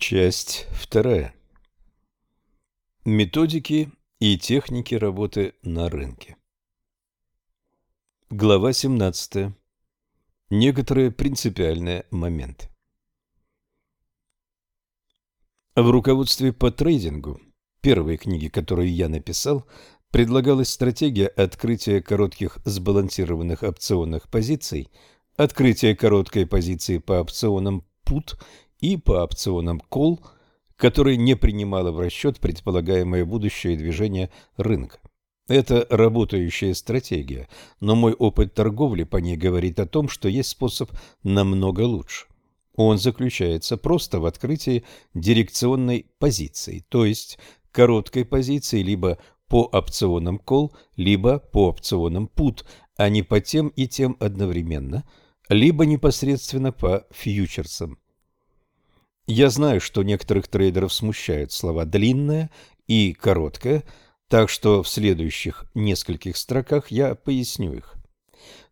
Часть вторая. Методики и техники работы на рынке. Глава 17. Некоторые принципиальные моменты. В руководстве по трейдингу, первой книге, которую я написал, предлагалась стратегия открытия коротких сбалансированных опционных позиций, открытия короткой позиции по опционам PUT и по опционам Call, которая не принимала в расчет предполагаемое будущее движение рынка. Это работающая стратегия, но мой опыт торговли по ней говорит о том, что есть способ намного лучше. Он заключается просто в открытии дирекционной позиции, то есть короткой позиции либо по опционам call, либо по опционам put, а не по тем и тем одновременно, либо непосредственно по фьючерсам. Я знаю, что некоторых трейдеров смущают слова «длинная» и «короткая», так что в следующих нескольких строках я поясню их.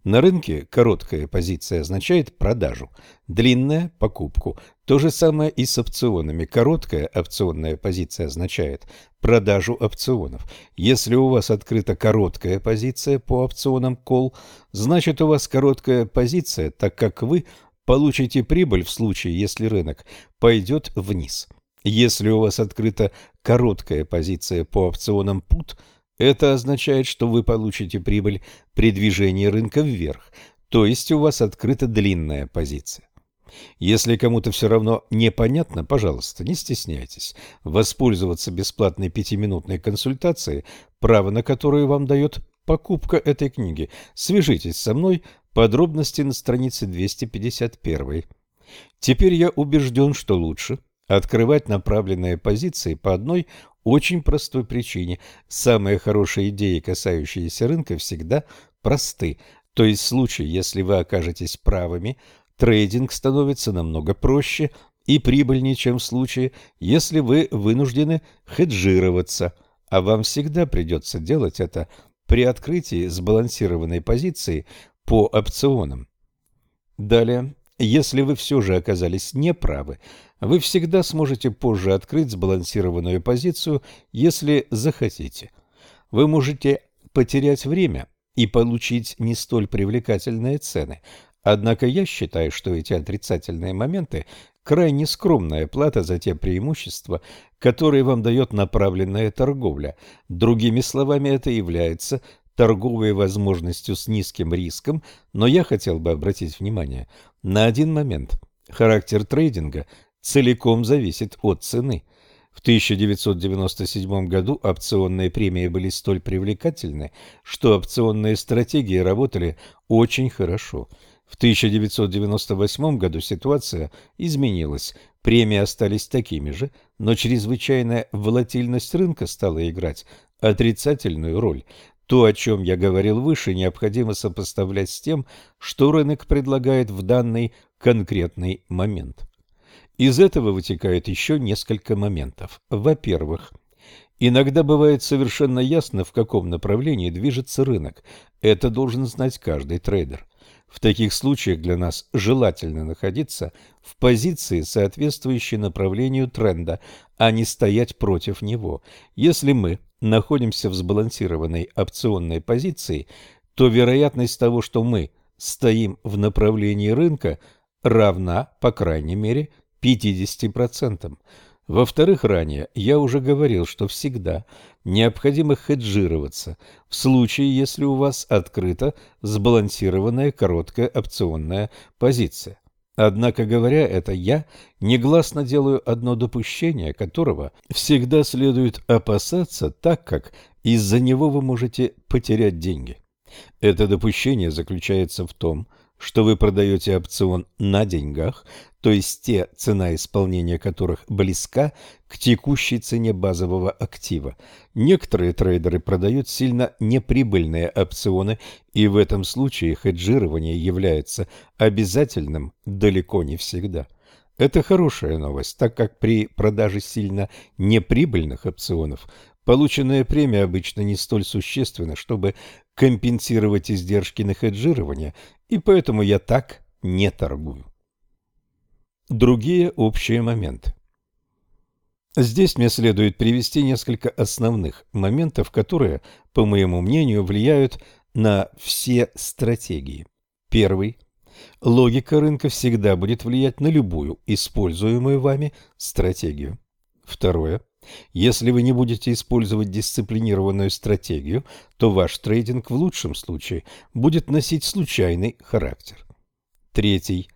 На рынке короткая позиция означает продажу, длинная – покупку. То же самое и с опционами. Короткая опционная позиция означает продажу опционов. Если у вас открыта короткая позиция по опционам call, значит у вас короткая позиция, так как вы получите прибыль в случае, если рынок пойдет вниз. Если у вас открыта короткая позиция по опционам PUT, это означает, что вы получите прибыль при движении рынка вверх, то есть у вас открыта длинная позиция. Если кому-то все равно непонятно, пожалуйста, не стесняйтесь воспользоваться бесплатной пятиминутной консультацией, право на которую вам дает покупка этой книги. Свяжитесь со мной Подробности на странице 251. Теперь я убежден, что лучше открывать направленные позиции по одной очень простой причине. Самые хорошие идеи, касающиеся рынка, всегда просты. То есть в случае, если вы окажетесь правыми, трейдинг становится намного проще и прибыльнее, чем в случае, если вы вынуждены хеджироваться, а вам всегда придется делать это при открытии сбалансированной позиции по опционам. Далее, если вы все же оказались неправы, вы всегда сможете позже открыть сбалансированную позицию, если захотите. Вы можете потерять время и получить не столь привлекательные цены. Однако я считаю, что эти отрицательные моменты – крайне скромная плата за те преимущества, которые вам дает направленная торговля. Другими словами, это является торговой возможностью с низким риском, но я хотел бы обратить внимание на один момент. Характер трейдинга целиком зависит от цены. В 1997 году опционные премии были столь привлекательны, что опционные стратегии работали очень хорошо. В 1998 году ситуация изменилась, премии остались такими же, но чрезвычайная волатильность рынка стала играть отрицательную роль. То, о чем я говорил выше, необходимо сопоставлять с тем, что рынок предлагает в данный конкретный момент. Из этого вытекает еще несколько моментов. Во-первых, иногда бывает совершенно ясно, в каком направлении движется рынок. Это должен знать каждый трейдер. В таких случаях для нас желательно находиться в позиции, соответствующей направлению тренда, а не стоять против него. Если мы находимся в сбалансированной опционной позиции, то вероятность того, что мы стоим в направлении рынка, равна, по крайней мере, 50%. Во-вторых, ранее я уже говорил, что всегда необходимо хеджироваться в случае, если у вас открыта сбалансированная короткая опционная позиция. Однако, говоря это, я негласно делаю одно допущение, которого всегда следует опасаться, так как из-за него вы можете потерять деньги. Это допущение заключается в том, что вы продаете опцион на деньгах, то есть те, цена исполнения которых близка к текущей цене базового актива. Некоторые трейдеры продают сильно неприбыльные опционы, и в этом случае хеджирование является обязательным далеко не всегда. Это хорошая новость, так как при продаже сильно неприбыльных опционов полученная премия обычно не столь существенна, чтобы компенсировать издержки на хеджирование, и поэтому я так не торгую. Другие общие моменты. Здесь мне следует привести несколько основных моментов, которые, по моему мнению, влияют на все стратегии. Первый. Логика рынка всегда будет влиять на любую используемую вами стратегию. Второе. Если вы не будете использовать дисциплинированную стратегию, то ваш трейдинг в лучшем случае будет носить случайный характер. Третий.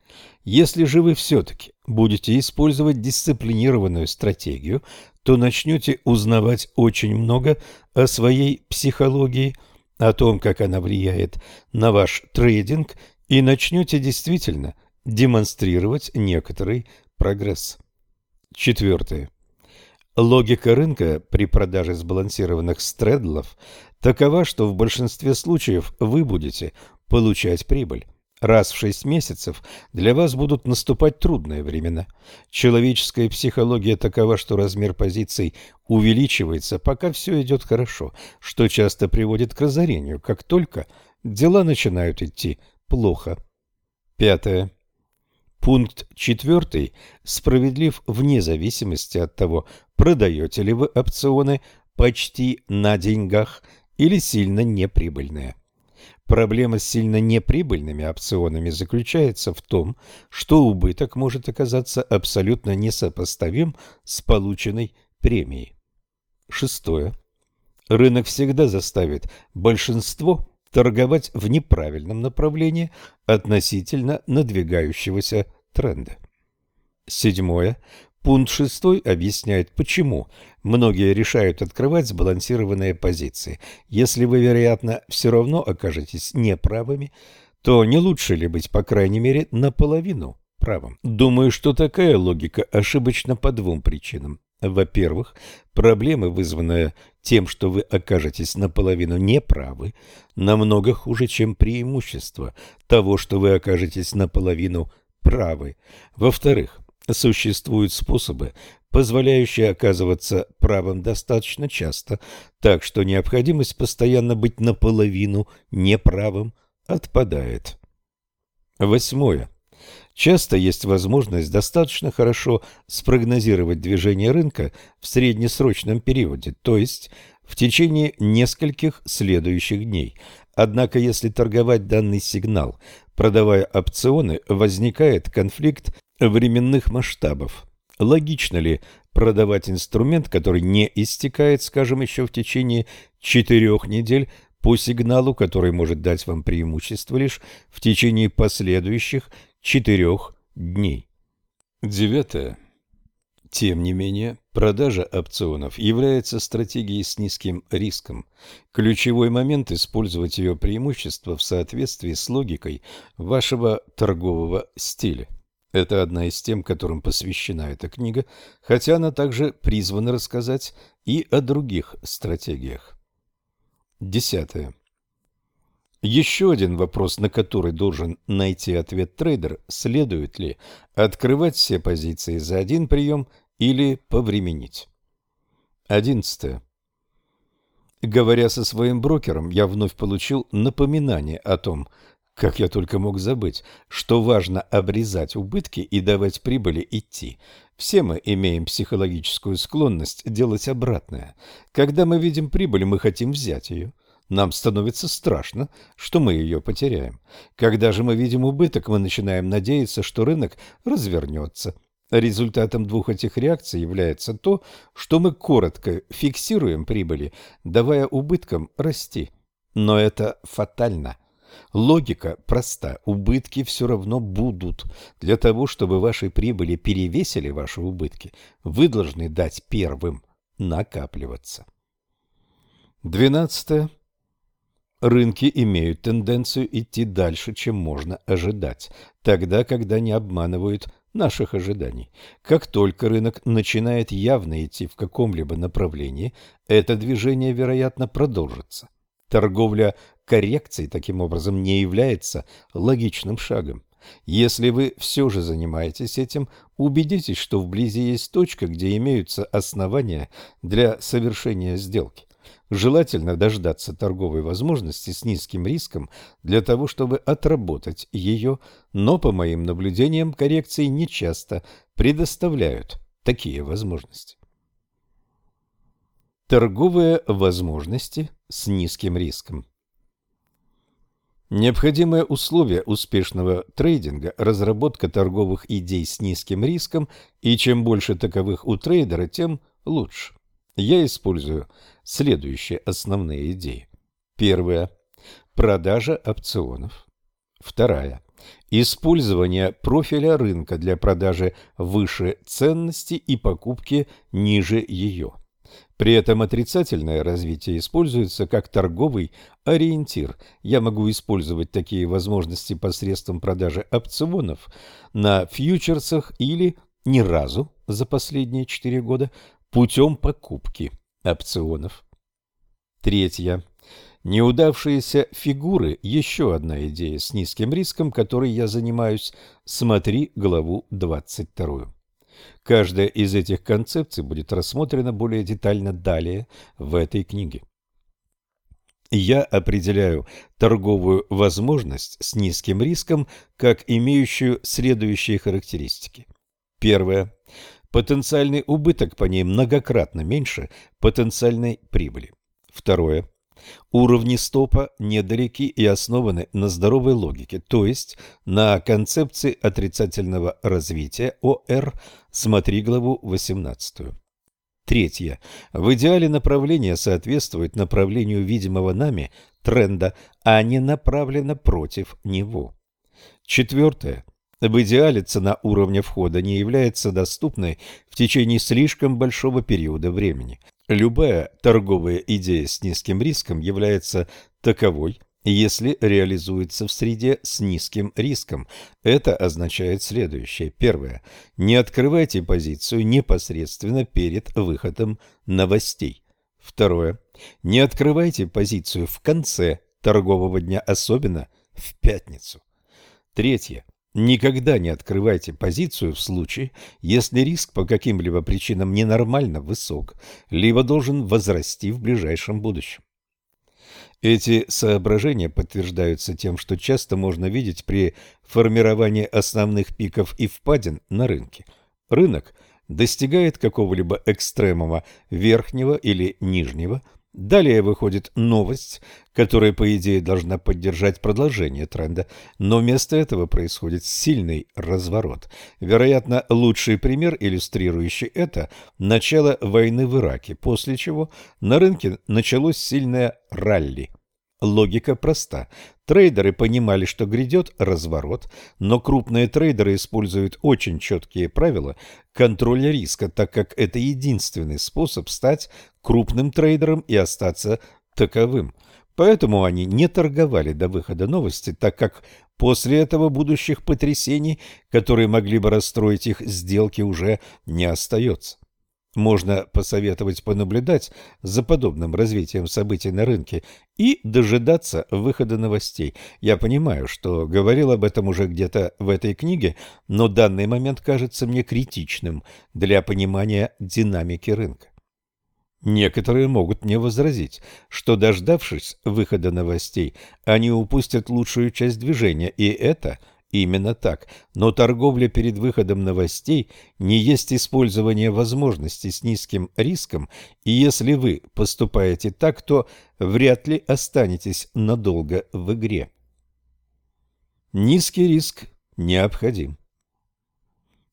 Если же вы все-таки будете использовать дисциплинированную стратегию, то начнете узнавать очень много о своей психологии, о том, как она влияет на ваш трейдинг, и начнете действительно демонстрировать некоторый прогресс. Четвертое. Логика рынка при продаже сбалансированных стредлов такова, что в большинстве случаев вы будете получать прибыль. Раз в шесть месяцев для вас будут наступать трудные времена. Человеческая психология такова, что размер позиций увеличивается, пока все идет хорошо, что часто приводит к разорению, как только дела начинают идти плохо. Пятое. Пункт четвертый справедлив вне зависимости от того, продаете ли вы опционы почти на деньгах или сильно неприбыльные. Проблема с сильно неприбыльными опционами заключается в том, что убыток может оказаться абсолютно несопоставим с полученной премией. Шестое. Рынок всегда заставит большинство торговать в неправильном направлении относительно надвигающегося тренда. Седьмое. Пункт шестой объясняет, почему многие решают открывать сбалансированные позиции. Если вы, вероятно, все равно окажетесь неправыми, то не лучше ли быть, по крайней мере, наполовину правым? Думаю, что такая логика ошибочна по двум причинам. Во-первых, проблемы, вызванные тем, что вы окажетесь наполовину неправы, намного хуже, чем преимущество того, что вы окажетесь наполовину правы. Во-вторых, существуют способы, позволяющие оказываться правым достаточно часто, так что необходимость постоянно быть наполовину неправым отпадает. Восьмое. Часто есть возможность достаточно хорошо спрогнозировать движение рынка в среднесрочном периоде, то есть в течение нескольких следующих дней. Однако, если торговать данный сигнал, продавая опционы, возникает конфликт временных масштабов. Логично ли продавать инструмент, который не истекает, скажем, еще в течение четырех недель, по сигналу, который может дать вам преимущество лишь в течение последующих четырех дней. Девятое. Тем не менее, продажа опционов является стратегией с низким риском. Ключевой момент – использовать ее преимущество в соответствии с логикой вашего торгового стиля. Это одна из тем, которым посвящена эта книга, хотя она также призвана рассказать и о других стратегиях. Десятое. Еще один вопрос, на который должен найти ответ трейдер, следует ли открывать все позиции за один прием или повременить. Одиннадцатое. Говоря со своим брокером, я вновь получил напоминание о том, как я только мог забыть, что важно обрезать убытки и давать прибыли идти. Все мы имеем психологическую склонность делать обратное. Когда мы видим прибыль, мы хотим взять ее. Нам становится страшно, что мы ее потеряем. Когда же мы видим убыток, мы начинаем надеяться, что рынок развернется. Результатом двух этих реакций является то, что мы коротко фиксируем прибыли, давая убыткам расти. Но это фатально. Логика проста. Убытки все равно будут. Для того, чтобы ваши прибыли перевесили ваши убытки, вы должны дать первым накапливаться. Двенадцатое. Рынки имеют тенденцию идти дальше, чем можно ожидать, тогда, когда не обманывают наших ожиданий. Как только рынок начинает явно идти в каком-либо направлении, это движение, вероятно, продолжится. Торговля коррекцией таким образом не является логичным шагом. Если вы все же занимаетесь этим, убедитесь, что вблизи есть точка, где имеются основания для совершения сделки. Желательно дождаться торговой возможности с низким риском для того, чтобы отработать ее, но, по моим наблюдениям, коррекции нечасто предоставляют такие возможности. Торговые возможности с низким риском. Необходимое условие успешного трейдинга – разработка торговых идей с низким риском, и чем больше таковых у трейдера, тем лучше. Я использую следующие основные идеи. Первая – продажа опционов. Вторая – использование профиля рынка для продажи выше ценности и покупки ниже ее. При этом отрицательное развитие используется как торговый ориентир. Я могу использовать такие возможности посредством продажи опционов на фьючерсах или ни разу за последние 4 года путем покупки опционов. Третье. Неудавшиеся фигуры – еще одна идея с низким риском, которой я занимаюсь. Смотри главу 22. Каждая из этих концепций будет рассмотрена более детально далее в этой книге. Я определяю торговую возможность с низким риском как имеющую следующие характеристики. Первое. Потенциальный убыток по ней многократно меньше потенциальной прибыли. Второе. Уровни стопа недалеки и основаны на здоровой логике, то есть на концепции отрицательного развития ОР, смотри главу 18. Третье. В идеале направление соответствует направлению видимого нами тренда, а не направлено против него. Четвертое. В идеале цена уровня входа не является доступной в течение слишком большого периода времени. Любая торговая идея с низким риском является таковой, если реализуется в среде с низким риском. Это означает следующее. Первое. Не открывайте позицию непосредственно перед выходом новостей. Второе. Не открывайте позицию в конце торгового дня, особенно в пятницу. Третье. Никогда не открывайте позицию в случае, если риск по каким-либо причинам ненормально высок, либо должен возрасти в ближайшем будущем. Эти соображения подтверждаются тем, что часто можно видеть при формировании основных пиков и впадин на рынке. Рынок достигает какого-либо экстремума верхнего или нижнего – Далее выходит новость, которая, по идее, должна поддержать продолжение тренда, но вместо этого происходит сильный разворот. Вероятно, лучший пример, иллюстрирующий это, начало войны в Ираке, после чего на рынке началось сильное ралли. Логика проста. Трейдеры понимали, что грядет разворот, но крупные трейдеры используют очень четкие правила контроля риска, так как это единственный способ стать крупным трейдером и остаться таковым. Поэтому они не торговали до выхода новости, так как после этого будущих потрясений, которые могли бы расстроить их сделки, уже не остается. Можно посоветовать понаблюдать за подобным развитием событий на рынке и дожидаться выхода новостей. Я понимаю, что говорил об этом уже где-то в этой книге, но данный момент кажется мне критичным для понимания динамики рынка. Некоторые могут мне возразить, что, дождавшись выхода новостей, они упустят лучшую часть движения, и это – Именно так. Но торговля перед выходом новостей не есть использование возможностей с низким риском, и если вы поступаете так, то вряд ли останетесь надолго в игре. Низкий риск необходим.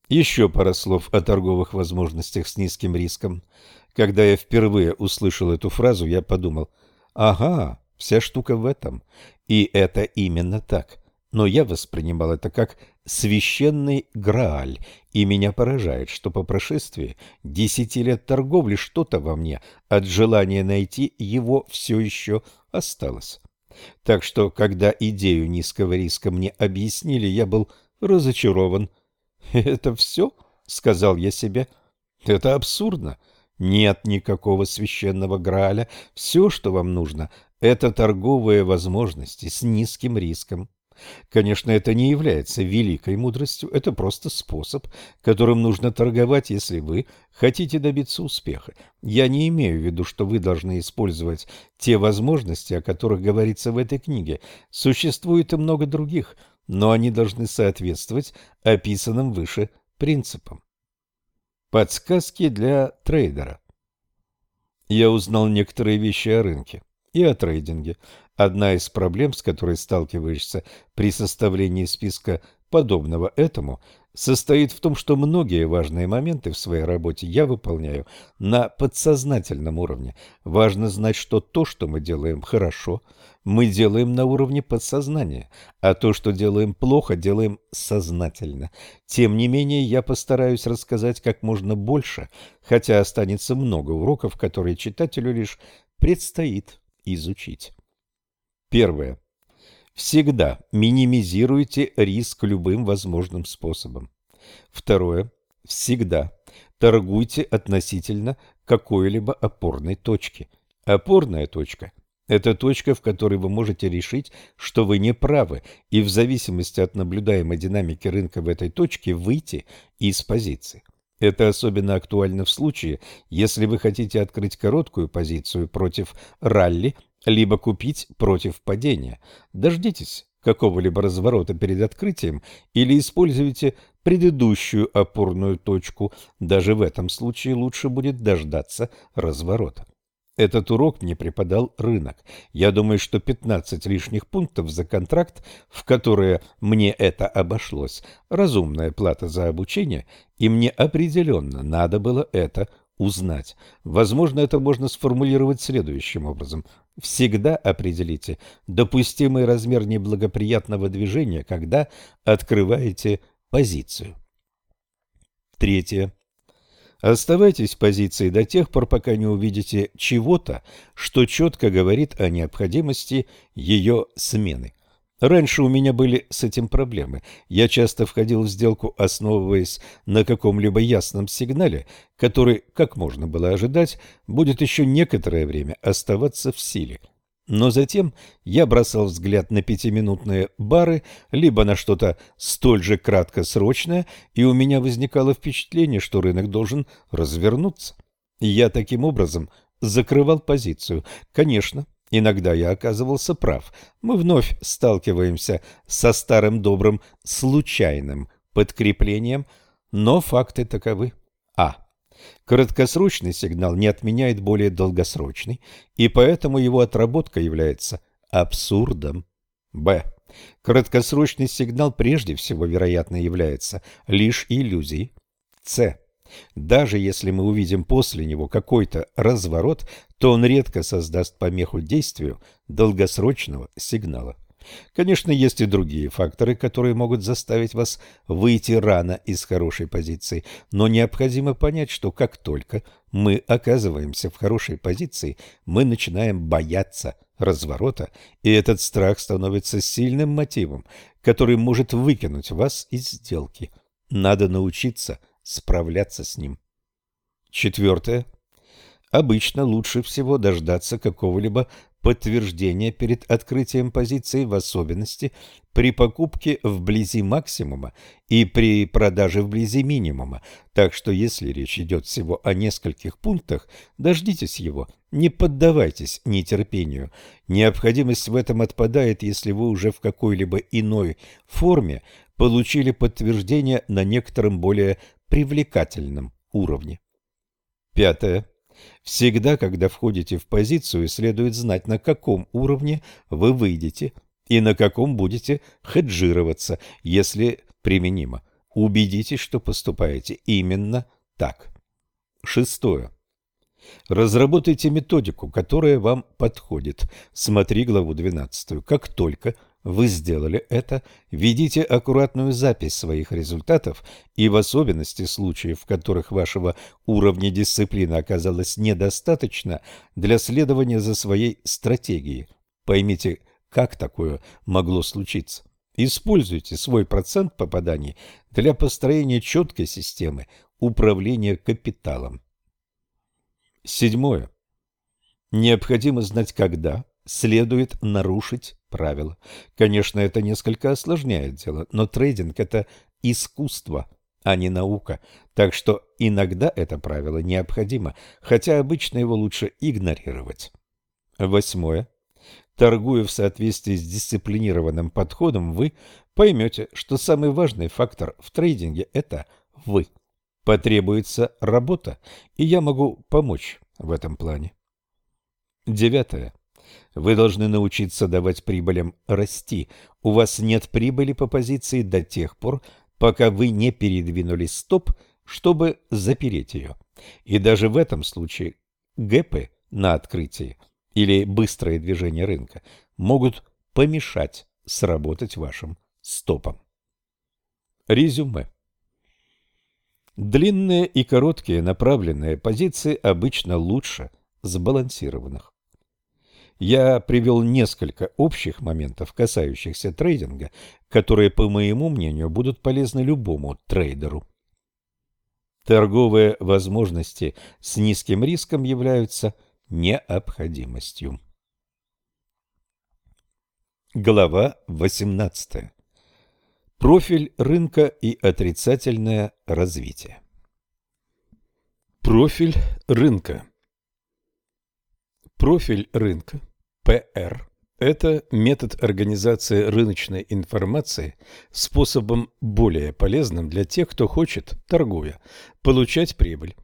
Еще пара слов о торговых возможностях с низким риском. Когда я впервые услышал эту фразу, я подумал, ага, вся штука в этом. И это именно так но я воспринимал это как священный Грааль, и меня поражает, что по прошествии десяти лет торговли что-то во мне от желания найти его все еще осталось. Так что, когда идею низкого риска мне объяснили, я был разочарован. «Это все?» — сказал я себе. «Это абсурдно. Нет никакого священного Грааля. Все, что вам нужно, — это торговые возможности с низким риском». Конечно, это не является великой мудростью, это просто способ, которым нужно торговать, если вы хотите добиться успеха. Я не имею в виду, что вы должны использовать те возможности, о которых говорится в этой книге. Существует и много других, но они должны соответствовать описанным выше принципам. Подсказки для трейдера я узнал некоторые вещи о рынке и о трейдинге. Одна из проблем, с которой сталкиваешься при составлении списка подобного этому, состоит в том, что многие важные моменты в своей работе я выполняю на подсознательном уровне. Важно знать, что то, что мы делаем хорошо, мы делаем на уровне подсознания, а то, что делаем плохо, делаем сознательно. Тем не менее, я постараюсь рассказать как можно больше, хотя останется много уроков, которые читателю лишь предстоит изучить. Первое. Всегда минимизируйте риск любым возможным способом. Второе. Всегда торгуйте относительно какой-либо опорной точки. Опорная точка – это точка, в которой вы можете решить, что вы не правы, и в зависимости от наблюдаемой динамики рынка в этой точке выйти из позиции. Это особенно актуально в случае, если вы хотите открыть короткую позицию против ралли либо купить против падения. Дождитесь какого-либо разворота перед открытием или используйте предыдущую опорную точку. Даже в этом случае лучше будет дождаться разворота. Этот урок мне преподал рынок. Я думаю, что 15 лишних пунктов за контракт, в которые мне это обошлось, разумная плата за обучение, и мне определенно надо было это узнать. Возможно, это можно сформулировать следующим образом. Всегда определите допустимый размер неблагоприятного движения, когда открываете позицию. Третье. Оставайтесь в позиции до тех пор, пока не увидите чего-то, что четко говорит о необходимости ее смены. Раньше у меня были с этим проблемы. Я часто входил в сделку, основываясь на каком-либо ясном сигнале, который, как можно было ожидать, будет еще некоторое время оставаться в силе. Но затем я бросал взгляд на пятиминутные бары, либо на что-то столь же краткосрочное, и у меня возникало впечатление, что рынок должен развернуться. Я таким образом закрывал позицию. Конечно, иногда я оказывался прав. Мы вновь сталкиваемся со старым добрым случайным подкреплением, но факты таковы. А. Краткосрочный сигнал не отменяет более долгосрочный, и поэтому его отработка является абсурдом. Б. Краткосрочный сигнал прежде всего, вероятно, является лишь иллюзией. С. Даже если мы увидим после него какой-то разворот, то он редко создаст помеху действию долгосрочного сигнала. Конечно, есть и другие факторы, которые могут заставить вас выйти рано из хорошей позиции, но необходимо понять, что как только мы оказываемся в хорошей позиции, мы начинаем бояться разворота, и этот страх становится сильным мотивом, который может выкинуть вас из сделки. Надо научиться справляться с ним. Четвертое. Обычно лучше всего дождаться какого-либо подтверждение перед открытием позиции, в особенности при покупке вблизи максимума и при продаже вблизи минимума. Так что если речь идет всего о нескольких пунктах, дождитесь его, не поддавайтесь нетерпению. Необходимость в этом отпадает, если вы уже в какой-либо иной форме получили подтверждение на некотором более привлекательном уровне. Пятое. Всегда, когда входите в позицию, следует знать, на каком уровне вы выйдете и на каком будете хеджироваться, если применимо. Убедитесь, что поступаете именно так. Шестое. Разработайте методику, которая вам подходит. Смотри главу 12. Как только вы сделали это, ведите аккуратную запись своих результатов и в особенности случаев, в которых вашего уровня дисциплины оказалось недостаточно для следования за своей стратегией. Поймите, как такое могло случиться. Используйте свой процент попаданий для построения четкой системы управления капиталом. Седьмое. Необходимо знать, когда следует нарушить правила. Конечно, это несколько осложняет дело, но трейдинг – это искусство, а не наука, так что иногда это правило необходимо, хотя обычно его лучше игнорировать. Восьмое. Торгуя в соответствии с дисциплинированным подходом, вы поймете, что самый важный фактор в трейдинге – это вы. Потребуется работа, и я могу помочь в этом плане. Девятое. Вы должны научиться давать прибылям расти. У вас нет прибыли по позиции до тех пор, пока вы не передвинули стоп, чтобы запереть ее. И даже в этом случае гэпы на открытии или быстрое движение рынка могут помешать сработать вашим стопом. Резюме. Длинные и короткие направленные позиции обычно лучше сбалансированных. Я привел несколько общих моментов, касающихся трейдинга, которые, по моему мнению, будут полезны любому трейдеру. Торговые возможности с низким риском являются необходимостью. Глава 18. Профиль рынка и отрицательное развитие. Профиль рынка. Профиль рынка ПР – это метод организации рыночной информации способом более полезным для тех, кто хочет, торгуя, получать прибыль.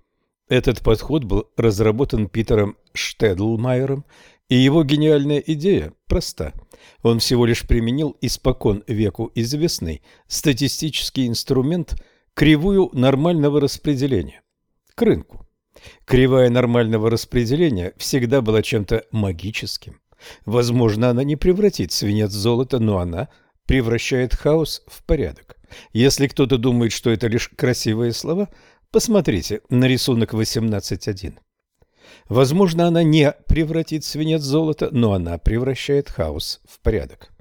Этот подход был разработан Питером Штедлмайером, и его гениальная идея проста. Он всего лишь применил испокон веку известный статистический инструмент кривую нормального распределения к рынку. Кривая нормального распределения всегда была чем-то магическим. Возможно, она не превратит свинец в золото, но она превращает хаос в порядок. Если кто-то думает, что это лишь красивые слова, посмотрите на рисунок 18.1. Возможно, она не превратит свинец в золото, но она превращает хаос в порядок.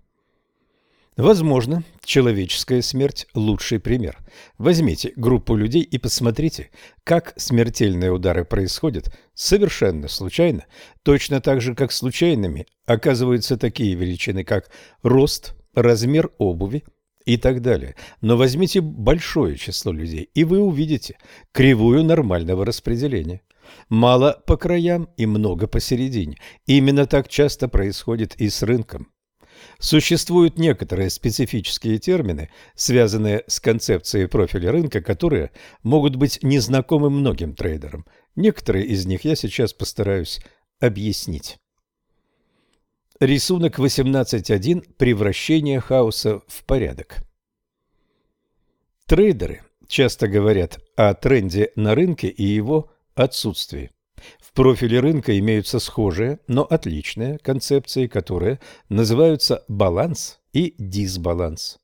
Возможно, человеческая смерть – лучший пример. Возьмите группу людей и посмотрите, как смертельные удары происходят совершенно случайно, точно так же, как случайными оказываются такие величины, как рост, размер обуви и так далее. Но возьмите большое число людей, и вы увидите кривую нормального распределения. Мало по краям и много посередине. Именно так часто происходит и с рынком. Существуют некоторые специфические термины, связанные с концепцией профиля рынка, которые могут быть незнакомы многим трейдерам. Некоторые из них я сейчас постараюсь объяснить. Рисунок 18.1. Превращение хаоса в порядок. Трейдеры часто говорят о тренде на рынке и его отсутствии. В профиле рынка имеются схожие, но отличные концепции, которые называются баланс и дисбаланс.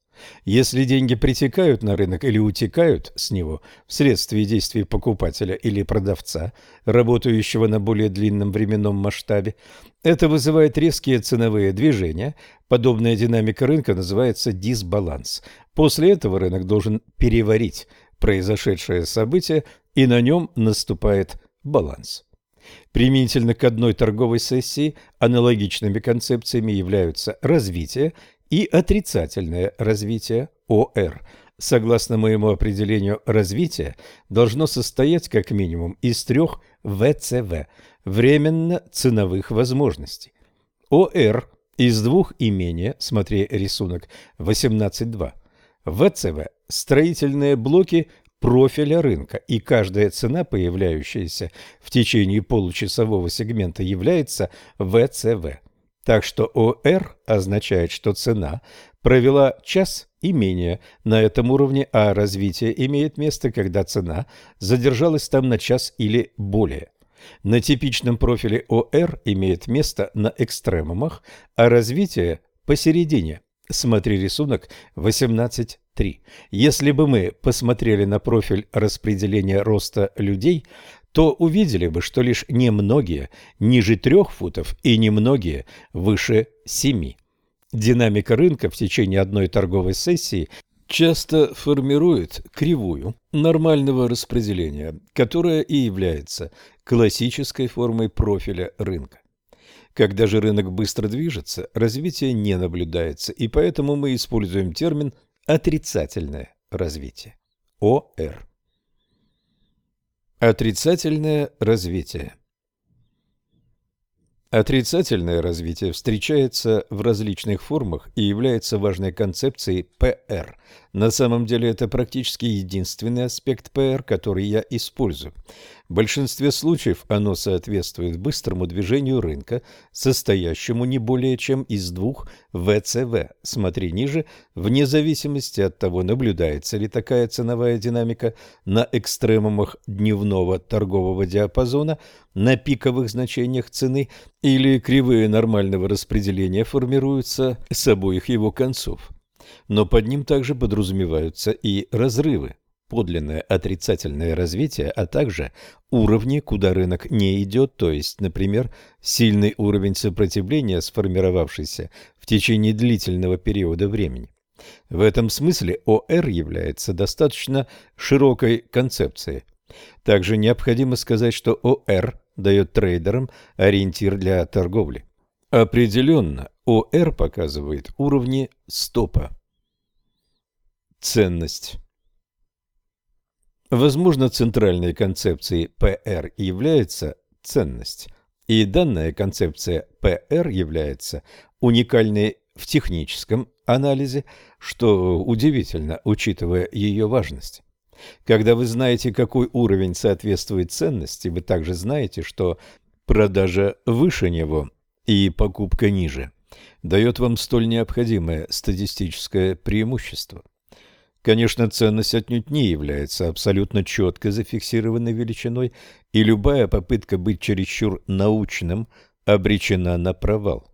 Если деньги притекают на рынок или утекают с него вследствие действий покупателя или продавца, работающего на более длинном временном масштабе, это вызывает резкие ценовые движения. Подобная динамика рынка называется дисбаланс. После этого рынок должен переварить произошедшее событие, и на нем наступает баланс. Применительно к одной торговой сессии аналогичными концепциями являются развитие и отрицательное развитие ОР. Согласно моему определению, развитие должно состоять как минимум из трех ВЦВ – временно-ценовых возможностей. ОР из двух и менее, смотри рисунок 18.2. ВЦВ – строительные блоки профиля рынка, и каждая цена, появляющаяся в течение получасового сегмента, является ВЦВ. Так что ОР означает, что цена провела час и менее на этом уровне, а развитие имеет место, когда цена задержалась там на час или более. На типичном профиле ОР имеет место на экстремумах, а развитие посередине. Смотри рисунок 18.3. Если бы мы посмотрели на профиль распределения роста людей, то увидели бы, что лишь немногие ниже трех футов и немногие выше семи. Динамика рынка в течение одной торговой сессии часто формирует кривую нормального распределения, которая и является классической формой профиля рынка. Когда же рынок быстро движется, развитие не наблюдается, и поэтому мы используем термин «отрицательное развитие» – ОР. Отрицательное развитие Отрицательное развитие встречается в различных формах и является важной концепцией ПР. На самом деле это практически единственный аспект ПР, который я использую. В большинстве случаев оно соответствует быстрому движению рынка, состоящему не более чем из двух ВЦВ. Смотри ниже, вне зависимости от того, наблюдается ли такая ценовая динамика на экстремумах дневного торгового диапазона, на пиковых значениях цены или кривые нормального распределения формируются с обоих его концов. Но под ним также подразумеваются и разрывы подлинное отрицательное развитие, а также уровни, куда рынок не идет, то есть, например, сильный уровень сопротивления, сформировавшийся в течение длительного периода времени. В этом смысле ОР является достаточно широкой концепцией. Также необходимо сказать, что ОР дает трейдерам ориентир для торговли. Определенно, ОР показывает уровни стопа. Ценность Возможно, центральной концепцией ПР является ценность, и данная концепция ПР является уникальной в техническом анализе, что удивительно, учитывая ее важность. Когда вы знаете, какой уровень соответствует ценности, вы также знаете, что продажа выше него и покупка ниже дает вам столь необходимое статистическое преимущество. Конечно, ценность отнюдь не является абсолютно четко зафиксированной величиной, и любая попытка быть чересчур научным обречена на провал.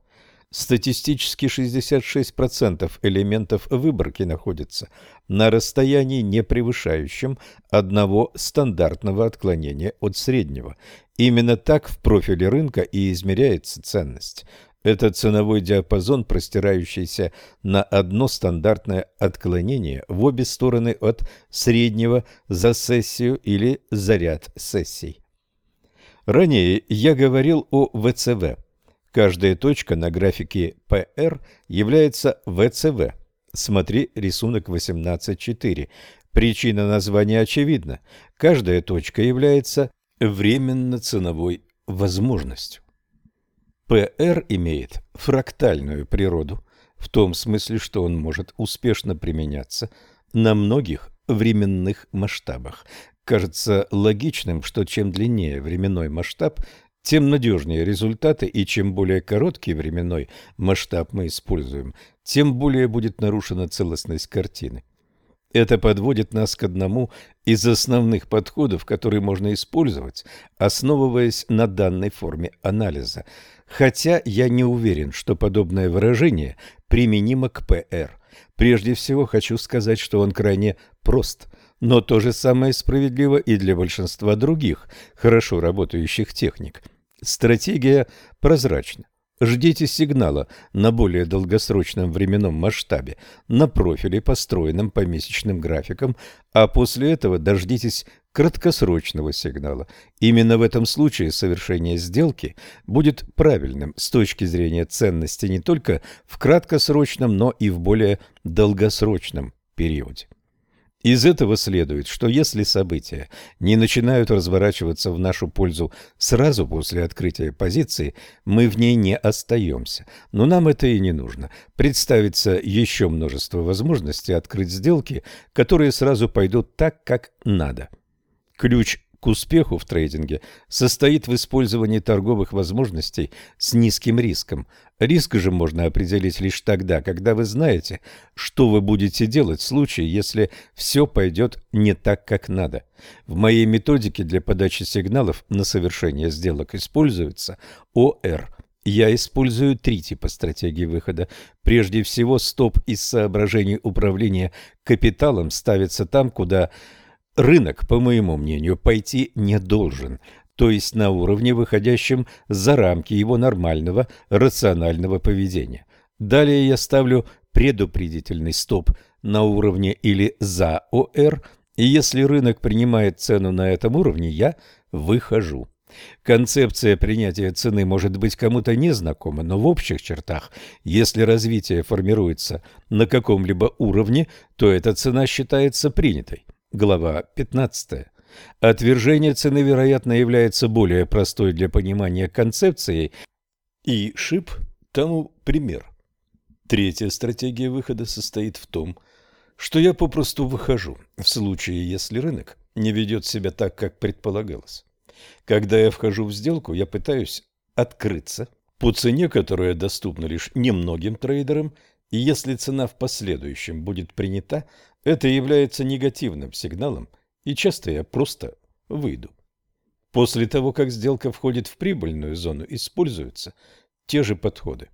Статистически 66% элементов выборки находятся на расстоянии, не превышающем одного стандартного отклонения от среднего. Именно так в профиле рынка и измеряется ценность. Это ценовой диапазон, простирающийся на одно стандартное отклонение в обе стороны от среднего за сессию или за ряд сессий. Ранее я говорил о ВЦВ. Каждая точка на графике PR является ВЦВ. Смотри рисунок 18.4. Причина названия очевидна. Каждая точка является временно-ценовой возможностью. ПР имеет фрактальную природу, в том смысле, что он может успешно применяться на многих временных масштабах. Кажется логичным, что чем длиннее временной масштаб, тем надежнее результаты, и чем более короткий временной масштаб мы используем, тем более будет нарушена целостность картины. Это подводит нас к одному из основных подходов, который можно использовать, основываясь на данной форме анализа – хотя я не уверен, что подобное выражение применимо к ПР. Прежде всего хочу сказать, что он крайне прост, но то же самое справедливо и для большинства других хорошо работающих техник. Стратегия прозрачна. Ждите сигнала на более долгосрочном временном масштабе, на профиле, построенном по месячным графикам, а после этого дождитесь краткосрочного сигнала. Именно в этом случае совершение сделки будет правильным с точки зрения ценности не только в краткосрочном, но и в более долгосрочном периоде. Из этого следует, что если события не начинают разворачиваться в нашу пользу сразу после открытия позиции, мы в ней не остаемся. Но нам это и не нужно. Представится еще множество возможностей открыть сделки, которые сразу пойдут так, как надо. Ключ успеху в трейдинге состоит в использовании торговых возможностей с низким риском. Риск же можно определить лишь тогда, когда вы знаете, что вы будете делать в случае, если все пойдет не так, как надо. В моей методике для подачи сигналов на совершение сделок используется ОР – я использую три типа стратегии выхода. Прежде всего, стоп из соображений управления капиталом ставится там, куда Рынок, по моему мнению, пойти не должен, то есть на уровне, выходящем за рамки его нормального рационального поведения. Далее я ставлю предупредительный стоп на уровне или за ОР, и если рынок принимает цену на этом уровне, я выхожу. Концепция принятия цены может быть кому-то незнакома, но в общих чертах, если развитие формируется на каком-либо уровне, то эта цена считается принятой глава 15. Отвержение цены, вероятно, является более простой для понимания концепцией, И ШИП тому пример. Третья стратегия выхода состоит в том, что я попросту выхожу, в случае, если рынок не ведет себя так, как предполагалось. Когда я вхожу в сделку, я пытаюсь открыться по цене, которая доступна лишь немногим трейдерам, и если цена в последующем будет принята, это является негативным сигналом, и часто я просто выйду. После того, как сделка входит в прибыльную зону, используются те же подходы.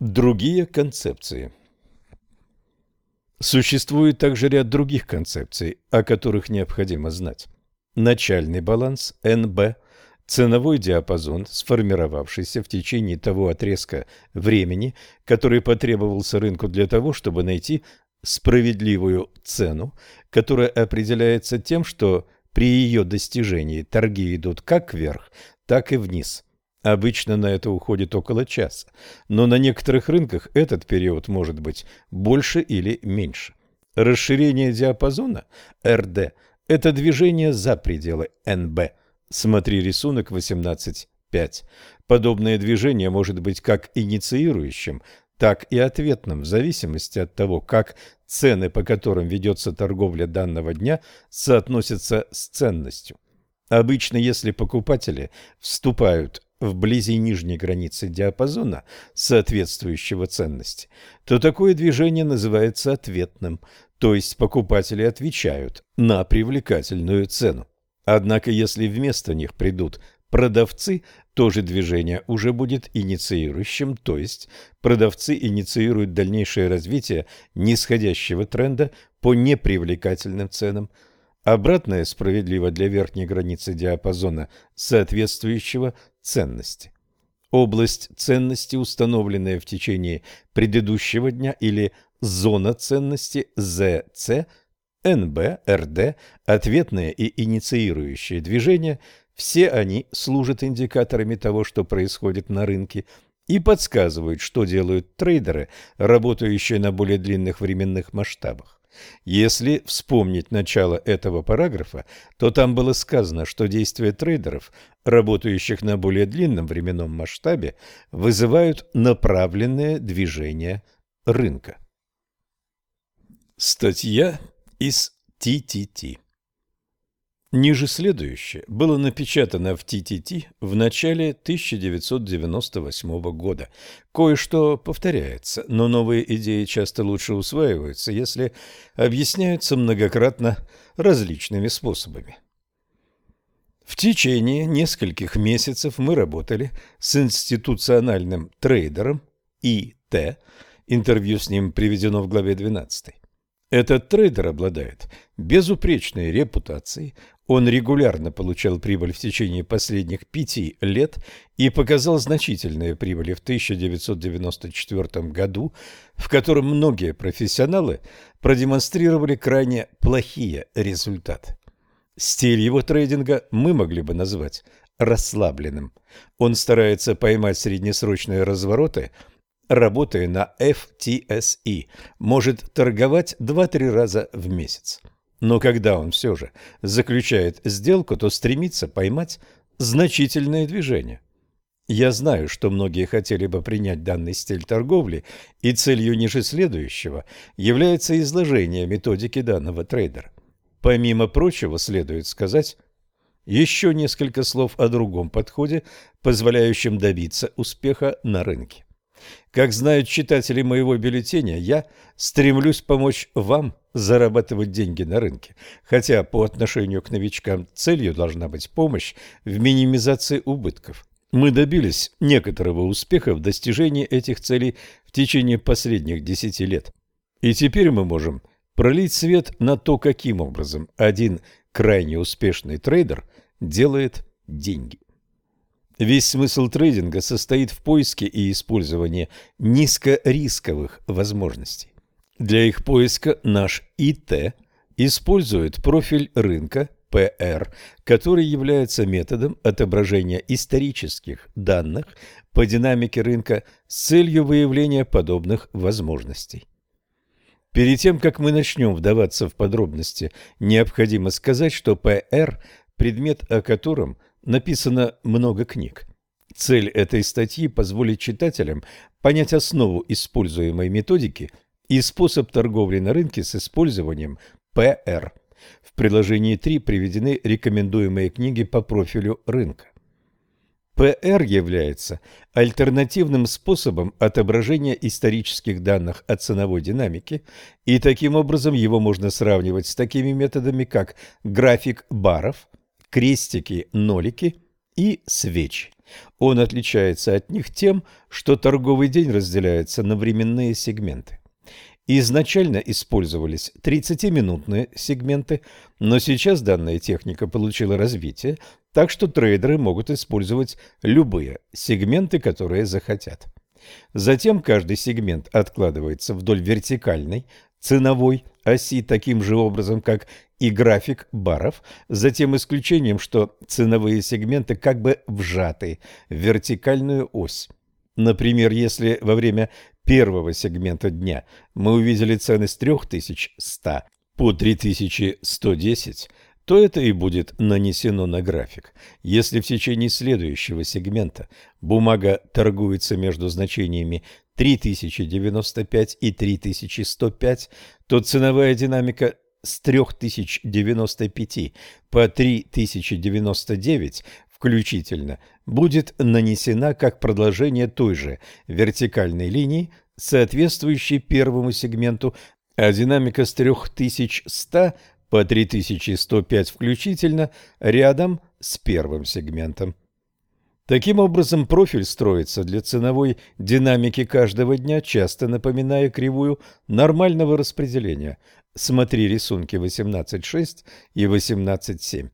Другие концепции Существует также ряд других концепций, о которых необходимо знать. Начальный баланс НБ – Ценовой диапазон, сформировавшийся в течение того отрезка времени, который потребовался рынку для того, чтобы найти справедливую цену, которая определяется тем, что при ее достижении торги идут как вверх, так и вниз. Обычно на это уходит около часа, но на некоторых рынках этот период может быть больше или меньше. Расширение диапазона РД – это движение за пределы НБ – Смотри рисунок 18.5. Подобное движение может быть как инициирующим, так и ответным, в зависимости от того, как цены, по которым ведется торговля данного дня, соотносятся с ценностью. Обычно, если покупатели вступают вблизи нижней границы диапазона, соответствующего ценности, то такое движение называется ответным, то есть покупатели отвечают на привлекательную цену. Однако, если вместо них придут продавцы, то же движение уже будет инициирующим, то есть продавцы инициируют дальнейшее развитие нисходящего тренда по непривлекательным ценам. Обратное справедливо для верхней границы диапазона соответствующего ценности. Область ценности, установленная в течение предыдущего дня, или зона ценности ЗЦ – НБ, РД, ответные и инициирующие движения – все они служат индикаторами того, что происходит на рынке, и подсказывают, что делают трейдеры, работающие на более длинных временных масштабах. Если вспомнить начало этого параграфа, то там было сказано, что действия трейдеров, работающих на более длинном временном масштабе, вызывают направленное движение рынка. Статья из ТТТ. Ниже следующее было напечатано в ТТТ в начале 1998 года. Кое-что повторяется, но новые идеи часто лучше усваиваются, если объясняются многократно различными способами. В течение нескольких месяцев мы работали с институциональным трейдером ИТ, интервью с ним приведено в главе 12. Этот трейдер обладает безупречной репутацией, он регулярно получал прибыль в течение последних пяти лет и показал значительные прибыли в 1994 году, в котором многие профессионалы продемонстрировали крайне плохие результаты. Стиль его трейдинга мы могли бы назвать расслабленным. Он старается поймать среднесрочные развороты – работая на FTSE, может торговать 2-3 раза в месяц. Но когда он все же заключает сделку, то стремится поймать значительное движение. Я знаю, что многие хотели бы принять данный стиль торговли, и целью ниже следующего является изложение методики данного трейдера. Помимо прочего, следует сказать еще несколько слов о другом подходе, позволяющем добиться успеха на рынке. Как знают читатели моего бюллетеня, я стремлюсь помочь вам зарабатывать деньги на рынке, хотя по отношению к новичкам целью должна быть помощь в минимизации убытков. Мы добились некоторого успеха в достижении этих целей в течение последних десяти лет. И теперь мы можем пролить свет на то, каким образом один крайне успешный трейдер делает деньги. Весь смысл трейдинга состоит в поиске и использовании низкорисковых возможностей. Для их поиска наш ИТ использует профиль рынка PR, который является методом отображения исторических данных по динамике рынка с целью выявления подобных возможностей. Перед тем, как мы начнем вдаваться в подробности, необходимо сказать, что PR – предмет, о котором – написано много книг. Цель этой статьи – позволить читателям понять основу используемой методики и способ торговли на рынке с использованием ПР. В приложении 3 приведены рекомендуемые книги по профилю рынка. ПР является альтернативным способом отображения исторических данных о ценовой динамике, и таким образом его можно сравнивать с такими методами, как график баров, крестики-нолики и свечи. Он отличается от них тем, что торговый день разделяется на временные сегменты. Изначально использовались 30-минутные сегменты, но сейчас данная техника получила развитие, так что трейдеры могут использовать любые сегменты, которые захотят. Затем каждый сегмент откладывается вдоль вертикальной ценовой оси таким же образом, как и график баров, за тем исключением, что ценовые сегменты как бы вжаты в вертикальную ось. Например, если во время первого сегмента дня мы увидели цены с 3100 по 3110, то это и будет нанесено на график. Если в течение следующего сегмента бумага торгуется между значениями 3095 и 3105, то ценовая динамика с 3095 по 3099 включительно будет нанесена как продолжение той же вертикальной линии, соответствующей первому сегменту, а динамика с 3100 по 3105 включительно рядом с первым сегментом. Таким образом, профиль строится для ценовой динамики каждого дня, часто напоминая кривую нормального распределения. Смотри рисунки 18.6 и 18.7.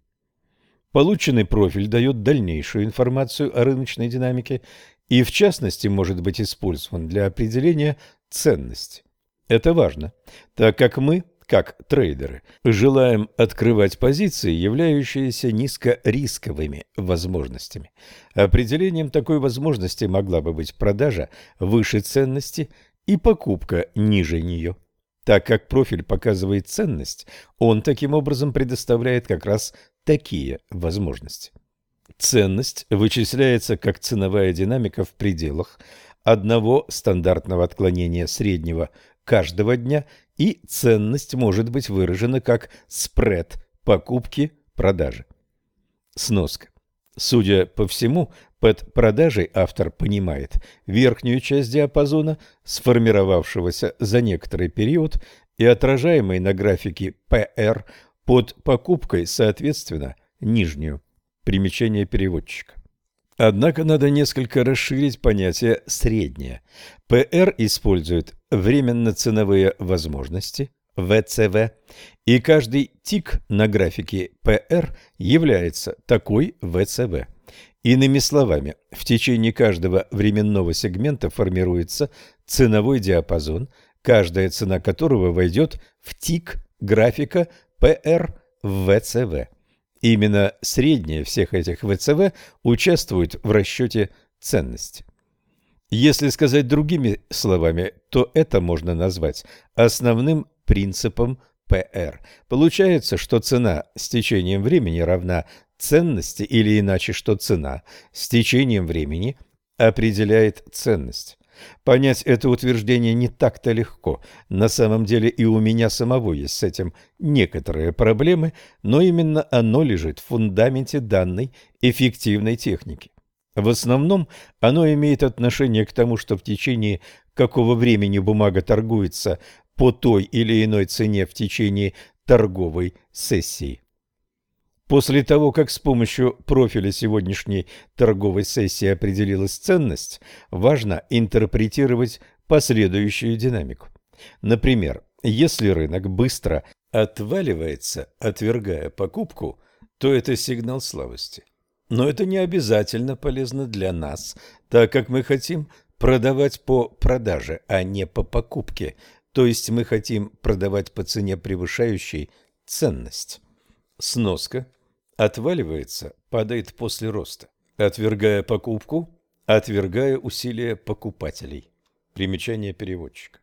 Полученный профиль дает дальнейшую информацию о рыночной динамике и, в частности, может быть использован для определения ценности. Это важно, так как мы как трейдеры, желаем открывать позиции, являющиеся низкорисковыми возможностями. Определением такой возможности могла бы быть продажа выше ценности и покупка ниже нее. Так как профиль показывает ценность, он таким образом предоставляет как раз такие возможности. Ценность вычисляется как ценовая динамика в пределах одного стандартного отклонения среднего каждого дня и ценность может быть выражена как спред покупки-продажи. Сноска. Судя по всему, под продажей автор понимает верхнюю часть диапазона, сформировавшегося за некоторый период и отражаемой на графике PR под покупкой, соответственно, нижнюю. Примечание переводчика. Однако надо несколько расширить понятие «среднее». ПР использует временно-ценовые возможности, ВЦВ, и каждый тик на графике ПР является такой ВЦВ. Иными словами, в течение каждого временного сегмента формируется ценовой диапазон, каждая цена которого войдет в тик графика ПР в ВЦВ. Именно среднее всех этих ВЦВ участвует в расчете ценности. Если сказать другими словами, то это можно назвать основным принципом ПР. Получается, что цена с течением времени равна ценности или иначе, что цена с течением времени определяет ценность. Понять это утверждение не так-то легко. На самом деле и у меня самого есть с этим некоторые проблемы, но именно оно лежит в фундаменте данной эффективной техники. В основном оно имеет отношение к тому, что в течение какого времени бумага торгуется по той или иной цене в течение торговой сессии. После того, как с помощью профиля сегодняшней торговой сессии определилась ценность, важно интерпретировать последующую динамику. Например, если рынок быстро отваливается, отвергая покупку, то это сигнал слабости. Но это не обязательно полезно для нас, так как мы хотим продавать по продаже, а не по покупке, то есть мы хотим продавать по цене, превышающей ценность. Сноска отваливается, падает после роста, отвергая покупку, отвергая усилия покупателей. Примечание переводчика.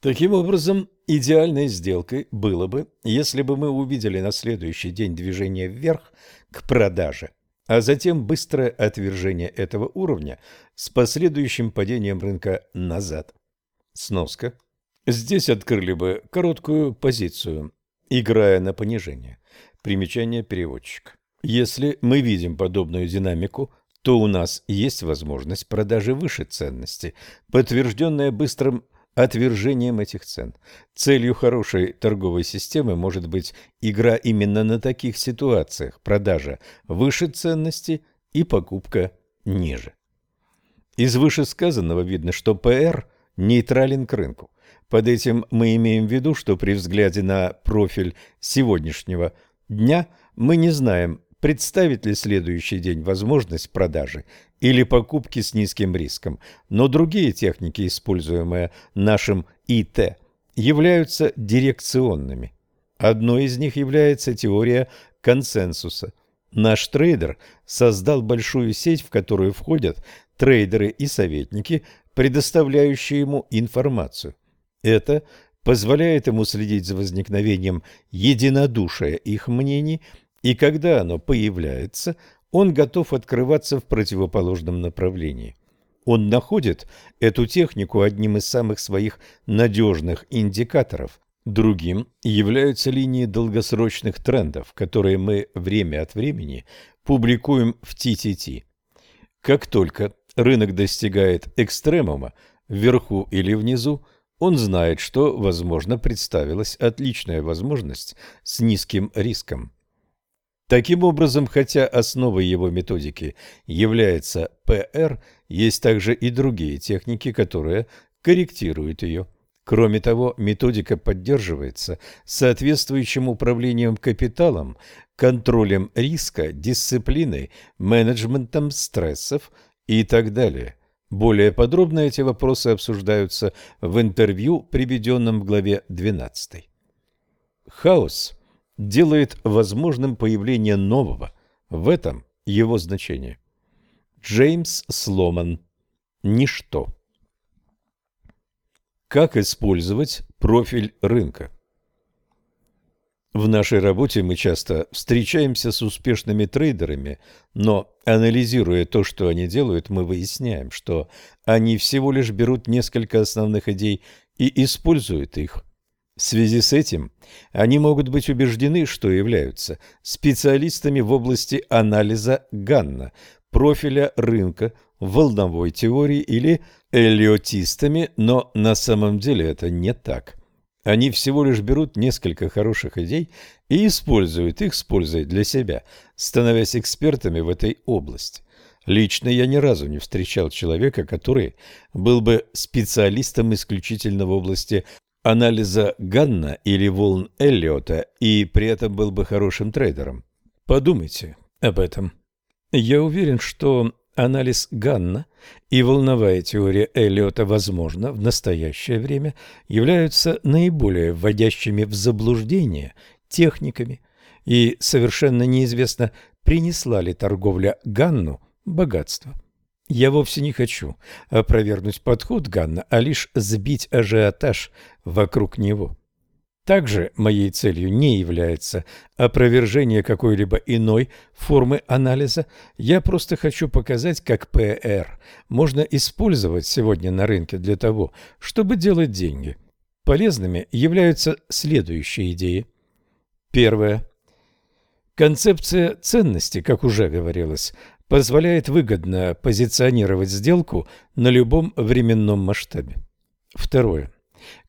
Таким образом, идеальной сделкой было бы, если бы мы увидели на следующий день движение вверх к продаже а затем быстрое отвержение этого уровня с последующим падением рынка назад. Сноска. Здесь открыли бы короткую позицию, играя на понижение. Примечание переводчика. Если мы видим подобную динамику, то у нас есть возможность продажи выше ценности, подтвержденная быстрым отвержением этих цен. Целью хорошей торговой системы может быть игра именно на таких ситуациях, продажа выше ценности и покупка ниже. Из вышесказанного видно, что ПР нейтрален к рынку. Под этим мы имеем в виду, что при взгляде на профиль сегодняшнего дня мы не знаем, представит ли следующий день возможность продажи или покупки с низким риском, но другие техники, используемые нашим ИТ, являются дирекционными. Одной из них является теория консенсуса. Наш трейдер создал большую сеть, в которую входят трейдеры и советники, предоставляющие ему информацию. Это позволяет ему следить за возникновением единодушия их мнений – и когда оно появляется, он готов открываться в противоположном направлении. Он находит эту технику одним из самых своих надежных индикаторов. Другим являются линии долгосрочных трендов, которые мы время от времени публикуем в TTT. Как только рынок достигает экстремума, вверху или внизу, он знает, что, возможно, представилась отличная возможность с низким риском. Таким образом, хотя основой его методики является ПР, есть также и другие техники, которые корректируют ее. Кроме того, методика поддерживается соответствующим управлением капиталом, контролем риска, дисциплиной, менеджментом стрессов и так далее. Более подробно эти вопросы обсуждаются в интервью, приведенном в главе 12. Хаос – делает возможным появление нового. В этом его значение. Джеймс Сломан. Ничто. Как использовать профиль рынка? В нашей работе мы часто встречаемся с успешными трейдерами, но, анализируя то, что они делают, мы выясняем, что они всего лишь берут несколько основных идей и используют их. В связи с этим они могут быть убеждены, что являются специалистами в области анализа Ганна, профиля рынка, волновой теории или эллиотистами, но на самом деле это не так. Они всего лишь берут несколько хороших идей и используют их с пользой для себя, становясь экспертами в этой области. Лично я ни разу не встречал человека, который был бы специалистом исключительно в области анализа Ганна или волн Эллиота и при этом был бы хорошим трейдером. Подумайте об этом. Я уверен, что анализ Ганна и волновая теория Эллиота, возможно, в настоящее время являются наиболее вводящими в заблуждение техниками, и совершенно неизвестно, принесла ли торговля Ганну богатство. Я вовсе не хочу опровергнуть подход Ганна, а лишь сбить ажиотаж вокруг него. Также моей целью не является опровержение какой-либо иной формы анализа. Я просто хочу показать, как ПР можно использовать сегодня на рынке для того, чтобы делать деньги. Полезными являются следующие идеи. Первое. Концепция ценности, как уже говорилось, позволяет выгодно позиционировать сделку на любом временном масштабе. Второе.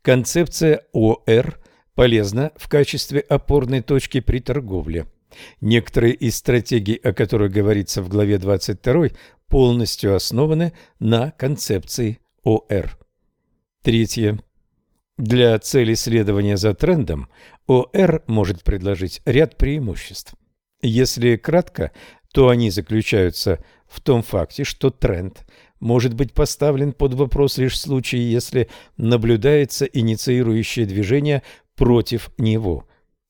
Концепция ОР полезна в качестве опорной точки при торговле. Некоторые из стратегий, о которых говорится в главе 22, полностью основаны на концепции ОР. Третье. Для цели следования за трендом ОР может предложить ряд преимуществ. Если кратко, то они заключаются в том факте, что тренд может быть поставлен под вопрос лишь в случае, если наблюдается инициирующее движение против него.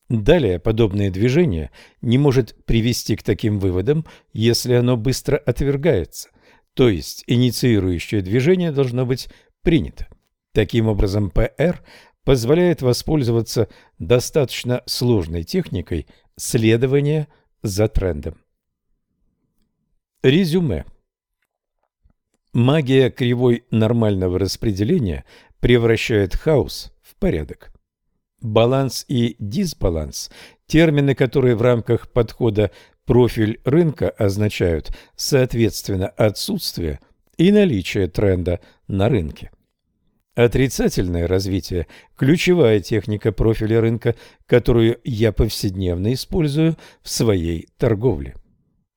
Далее подобное движение не может привести к таким выводам, если оно быстро отвергается, то есть инициирующее движение должно быть принято. Таким образом, ПР позволяет воспользоваться достаточно сложной техникой следования за трендом. Резюме. Магия кривой нормального распределения превращает хаос в порядок. Баланс и дисбаланс – термины, которые в рамках подхода профиль рынка означают, соответственно, отсутствие и наличие тренда на рынке. Отрицательное развитие – ключевая техника профиля рынка, которую я повседневно использую в своей торговле.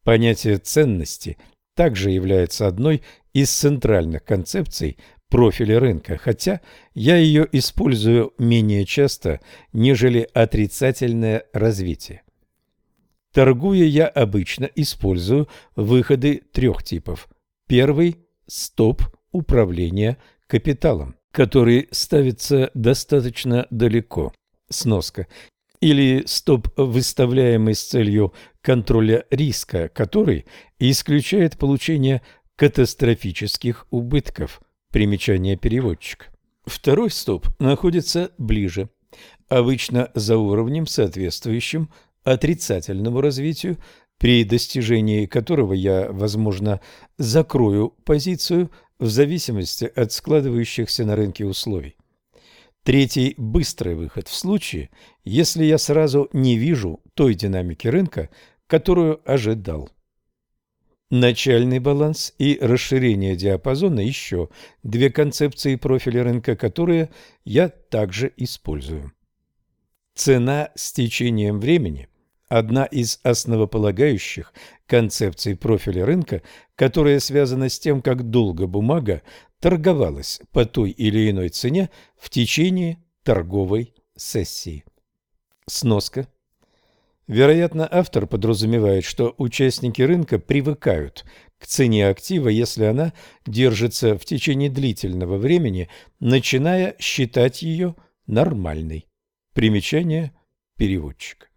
Понятие ценности также является одной из центральных концепций профиля рынка, хотя я ее использую менее часто, нежели отрицательное развитие. Торгуя я обычно использую выходы трех типов. Первый – стоп управления капиталом, который ставится достаточно далеко. Сноска или стоп, выставляемый с целью контроля риска, который исключает получение катастрофических убытков. Примечание переводчика. Второй стоп находится ближе, обычно за уровнем, соответствующим отрицательному развитию, при достижении которого я, возможно, закрою позицию в зависимости от складывающихся на рынке условий. Третий – быстрый выход в случае, если я сразу не вижу той динамики рынка, которую ожидал. Начальный баланс и расширение диапазона – еще две концепции профиля рынка, которые я также использую. Цена с течением времени – одна из основополагающих концепций профиля рынка, которая связана с тем, как долго бумага торговалась по той или иной цене в течение торговой сессии. Сноска. Вероятно, автор подразумевает, что участники рынка привыкают к цене актива, если она держится в течение длительного времени, начиная считать ее нормальной. Примечание переводчика.